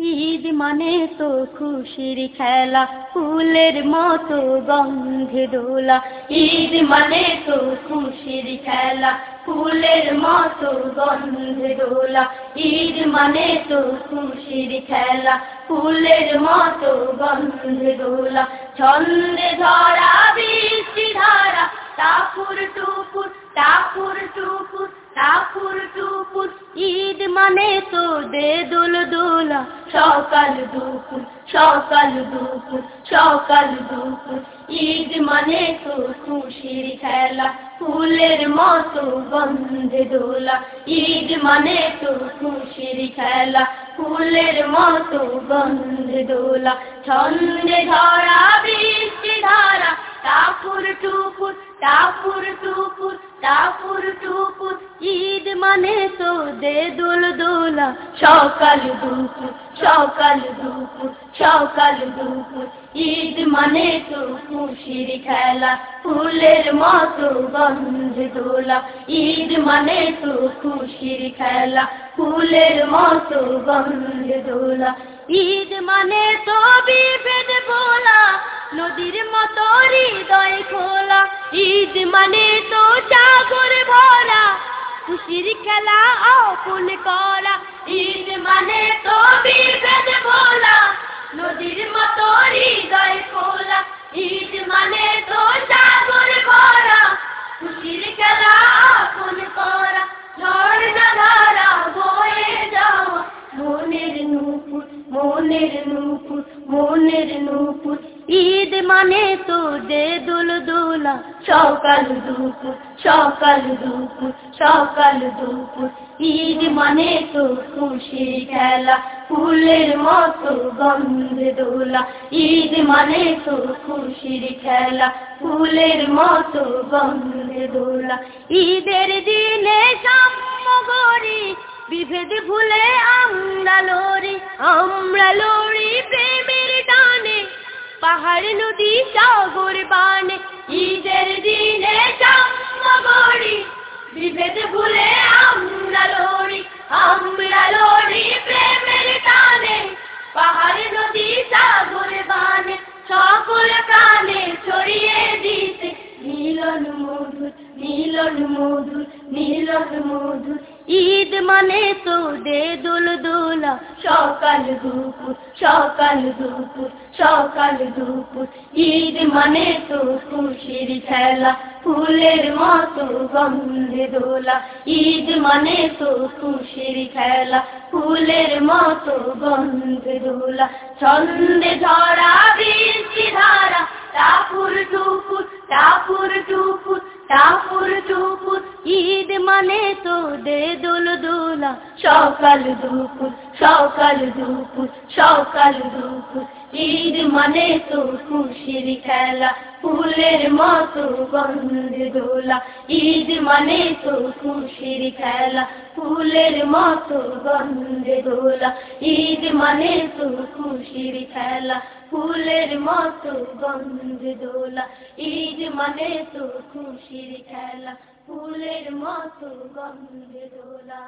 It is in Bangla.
ঈদ মানে তো খুশির খেলা, ফুলের মতো গন্ধে দোলা। ঈদ মানে তো খুশির খেলা, ফুলের মতো গন্ধে দোলা। ঈদ মানে তো খুশির খেলা, ফুলের মতো গন্ধে দোলা। ছন্দে ধরা বৃষ্টি ধারা টাপুর টুপুর টাপুর টুপুর টাপুর টুপুর। ঈদ মানে তো দে দোল দোলা সকাল দুপুর সকাল দুপুর সকাল দুপুর। ঈদ মানে তো খুশির খেলা, ফুলের মতো গন্ধে দোলা। ঈদ মানে তো খুশির খেলা, ফুলের মতো গন্ধে দোলা। ছন্দে ধরা, বৃষ্টি ধারা টাপুর টুপুর টাপুর টুপুর টাপুর টুপুর ঈদ মানে তো দে দোল দোলা। সকাল দুপুর সকাল দুপুর সকাল দুপুর। ঈদ মানে তো খুশির খেলা, ফুলের মতো গন্ধ দোলা ঈদ মানে তো খুশির খেলা, ফুলের মতো গন্ধ দোলা ঈদ মানে তো বিভেদ বলা নদীর মতো হৃদয় খোলা। ঈদ মানে তো সাগর ভরা, খুশির খেলা আপন করা। ঈদ মানে তো মনের নুপুর ঈদ মানে তো দে দোল দোলা সকাল দুপুর সকাল দুপুর সকাল দুপুর ঈদ মানে তো খুশি খেলা, ফুলের মতো গন্ধে দোলা। ঈদ মানে তো খুশির খেলা, ফুলের মতো গন্ধে দোলা। ঈদের দিনে সাম্য বিভেদ ভুলে আমরা লড়ি আমরা লড়ি প্রেমের টানে পাহাড়, নদী, সাগর, বানে। ঈদের দিনে সাম্যগরি বিভেদ ভুলে আমরা লড়ি আমরা লড়ি প্রেমের টানে। পাহাড়, নদী, সাগর, বানে, সকল প্রাণে ছড়িয়ে দিতে। মিলন মধুর মিলন মধুর মিলন মধুর ঈদ মানে তো দে দোল দোলা সকাল দুপুর সকাল দুপুর সকাল দুপুর। ঈদ মানে তো খুশির খেলা, ফুলের মতো গন্ধে দোলা। ঈদ মানে তো খুশির খেলা, ফুলের মতো গন্ধে দোলা। ছন্দে ধরা তো দে দোল দোলা সকাল দুপুর সকাল দুপুর সকাল দুপুর। ঈদ মানে তো খুশির খেলা, ফুলের মতো গন্ধে দোলা ঈদ মানে তো খুশির খেলা, ফুলের মতো গন্ধে দোলা ঈদ মানে তো খুশির খেলা, ফুলের মতো গন্ধে দোলা ঈদ মানে তো খুশির খেলা, ফুলের মতো গন্ধে দোলা